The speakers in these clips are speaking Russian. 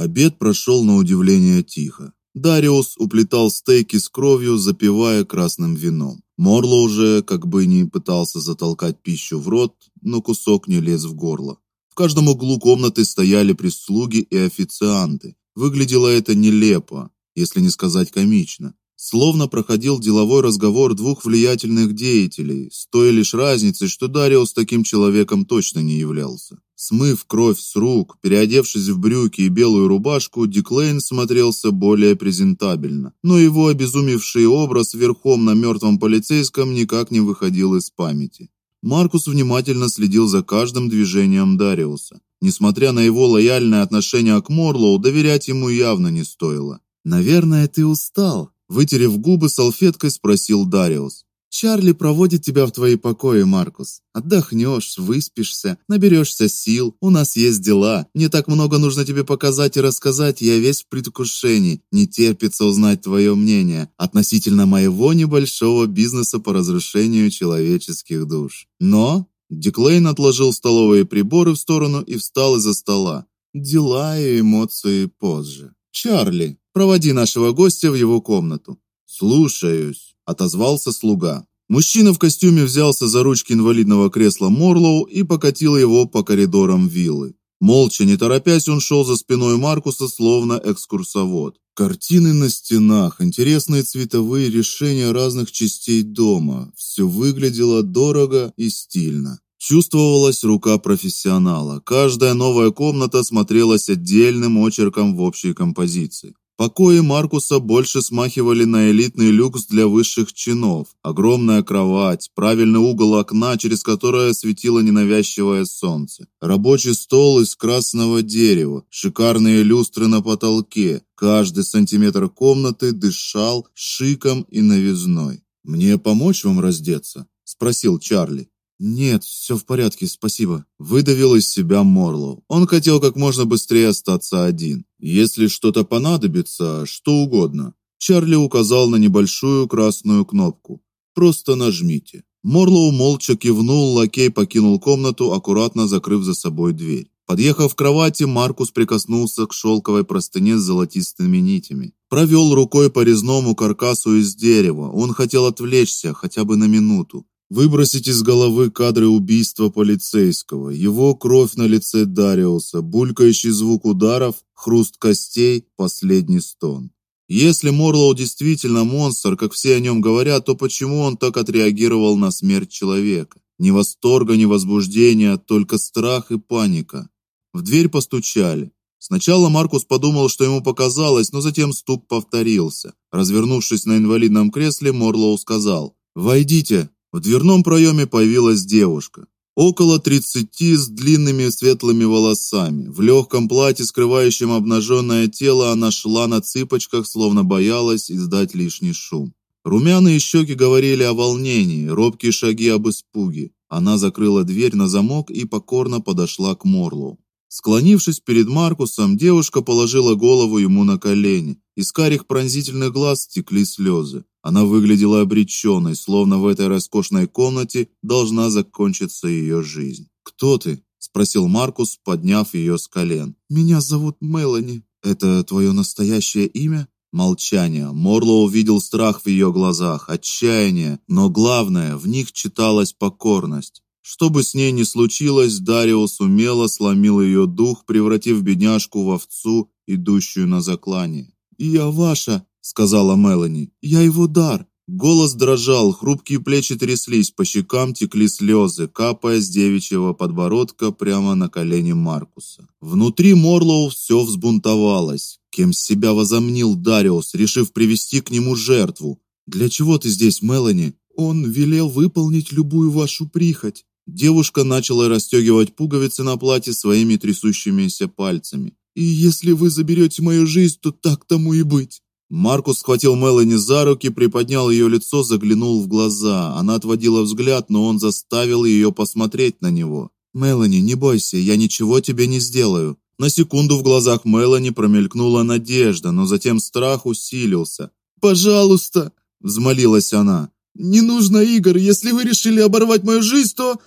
Обед прошел на удивление тихо. Дариус уплетал стейки с кровью, запивая красным вином. Морло уже как бы не пытался затолкать пищу в рот, но кусок не лез в горло. В каждом углу комнаты стояли прислуги и официанты. Выглядело это нелепо, если не сказать комично. Словно проходил деловой разговор двух влиятельных деятелей, с той лишь разницей, что Дариус таким человеком точно не являлся. Смыв кровь с рук, переодевшись в брюки и белую рубашку, Диклейн смотрелся более презентабельно, но его обезумевший образ верхом на мертвом полицейском никак не выходил из памяти. Маркус внимательно следил за каждым движением Дариуса. Несмотря на его лояльное отношение к Морлоу, доверять ему явно не стоило. Наверное, ты устал, Вытерев губы салфеткой, спросил Дариус. Чарли проводит тебя в твои покои, Маркус. Отдохнешь, выспишься, наберешься сил. У нас есть дела. Не так много нужно тебе показать и рассказать. Я весь в предвкушении. Не терпится узнать твое мнение относительно моего небольшого бизнеса по разрушению человеческих душ. Но Диклейн отложил столовые приборы в сторону и встал из-за стола. Дела и эмоции позже. Чарли, Проводи нашего гостя в его комнату. Слушаюсь, отозвался слуга. Мужчина в костюме взялся за ручки инвалидного кресла Морлоу и покатил его по коридорам виллы. Молча, не торопясь, он шел за спиной Маркуса, словно экскурсовод. Картины на стенах, интересные цветовые решения разных частей дома. Все выглядело дорого и стильно. Чувствовалась рука профессионала. Каждая новая комната смотрелась отдельным очерком в общей композиции. Покои Маркуса больше смахивали на элитный люкс для высших чинов. Огромная кровать, правильный угол окна, через которое светило ненавязчивое солнце. Рабочий стол из красного дерева, шикарные люстры на потолке. Каждый сантиметр комнаты дышал шиком и новизной. Мне помочь вам раздеться, спросил Чарли. Нет, все в порядке, спасибо, выдавил из себя Морлоу. Он хотел как можно быстрее остаться один. Если что-то понадобится, что угодно. Чарли указал на небольшую красную кнопку. Просто нажмите. Морлоу молча кивнул, лакей покинул комнату, аккуратно закрыв за собой дверь. Подъехав к кровати, Маркус прикоснулся к шелковой простыне с золотистыми нитями. Провел рукой по резному каркасу из дерева. Он хотел отвлечься хотя бы на минуту. Выбросить из головы кадры убийства полицейского, его кровь на лице Дариуса, булькающий звук ударов, хруст костей, последний стон. Если Морлоу действительно монстр, как все о нем говорят, то почему он так отреагировал на смерть человека? Ни восторга, ни возбуждения, только страх и паника. В дверь постучали. Сначала Маркус подумал, что ему показалось, но затем стук повторился. Развернувшись на инвалидном кресле, Морлоу сказал: "Войдите". В дверном проеме появилась девушка, около тридцати, с длинными светлыми волосами. В легком платье, скрывающем обнаженное тело, она шла на цыпочках, словно боялась издать лишний шум. Румяные щеки говорили о волнении, робкие шаги об испуге. Она закрыла дверь на замок и покорно подошла к Морлу. Склонившись перед Маркусом, девушка положила голову ему на колени. Из карих пронзительных глаз текли слезы. Она выглядела обреченной, словно в этой роскошной комнате должна закончиться ее жизнь. "Кто ты?" спросил Маркус, подняв ее с колен. "Меня зовут Мелани. Это твое настоящее имя?" Молчание. Морло увидел страх в ее глазах, отчаяние, но главное, в них читалась покорность. Что бы с ней ни случилось, Дариус умело сломил ее дух, превратив бедняжку в овцу, идущую на заклание. "Я ваша", сказала Мелани. "Я его дар". Голос дрожал, хрупкие плечи тряслись, по щекам текли слезы, капая с девичьего подбородка прямо на колени Маркуса. Внутри Морлоу все взбунтовалось. Кем себя возомнил Дариус, решив привести к нему жертву? Для чего ты здесь, Мелани? Он велел выполнить любую вашу прихоть. Девушка начала расстегивать пуговицы на платье своими трясущимися пальцами. И если вы заберете мою жизнь, то так тому и быть. Маркус схватил Мелани за руки, приподнял ее лицо, заглянул в глаза. Она отводила взгляд, но он заставил ее посмотреть на него. Мелани, не бойся, я ничего тебе не сделаю. На секунду в глазах Мелани промелькнула надежда, но затем страх усилился. "Пожалуйста", взмолилась она. "Не нужно игр. Если вы решили оборвать мою жизнь, то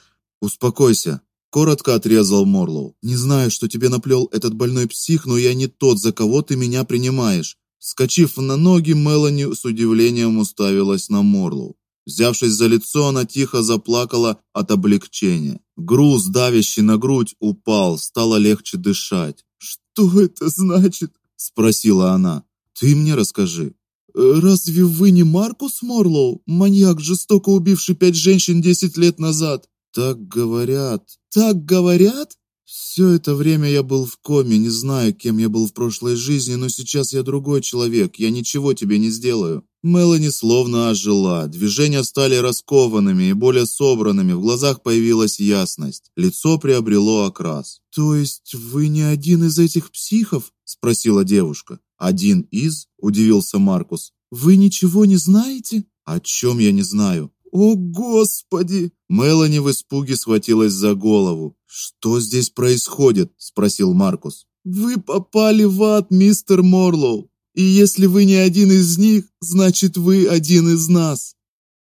Успокойся, коротко отрезал Морлоу. Не знаю, что тебе наплел этот больной псих, но я не тот, за кого ты меня принимаешь. Скочив на ноги, Мелани с удивлением уставилась на Морлоу. Взявшись за лицо, она тихо заплакала от облегчения. Груз, давящий на грудь, упал, стало легче дышать. "Что это значит?" спросила она. "Ты мне расскажи". «Э, "Разве вы не Маркус Морлоу, маньяк, жестоко убивший пять женщин десять лет назад?" "Так говорят". "Так говорят?" Все это время я был в коме, не знаю, кем я был в прошлой жизни, но сейчас я другой человек. Я ничего тебе не сделаю. Мелани словно ожила. Движения стали раскованными и более собранными, в глазах появилась ясность. Лицо приобрело окрас. То есть вы не один из этих психов? спросила девушка. Один из? удивился Маркус. Вы ничего не знаете? О чем я не знаю? О, господи! Мелани в испуге схватилась за голову. Что здесь происходит? спросил Маркус. Вы попали в ад, мистер Морлоу. И если вы не один из них, значит вы один из нас.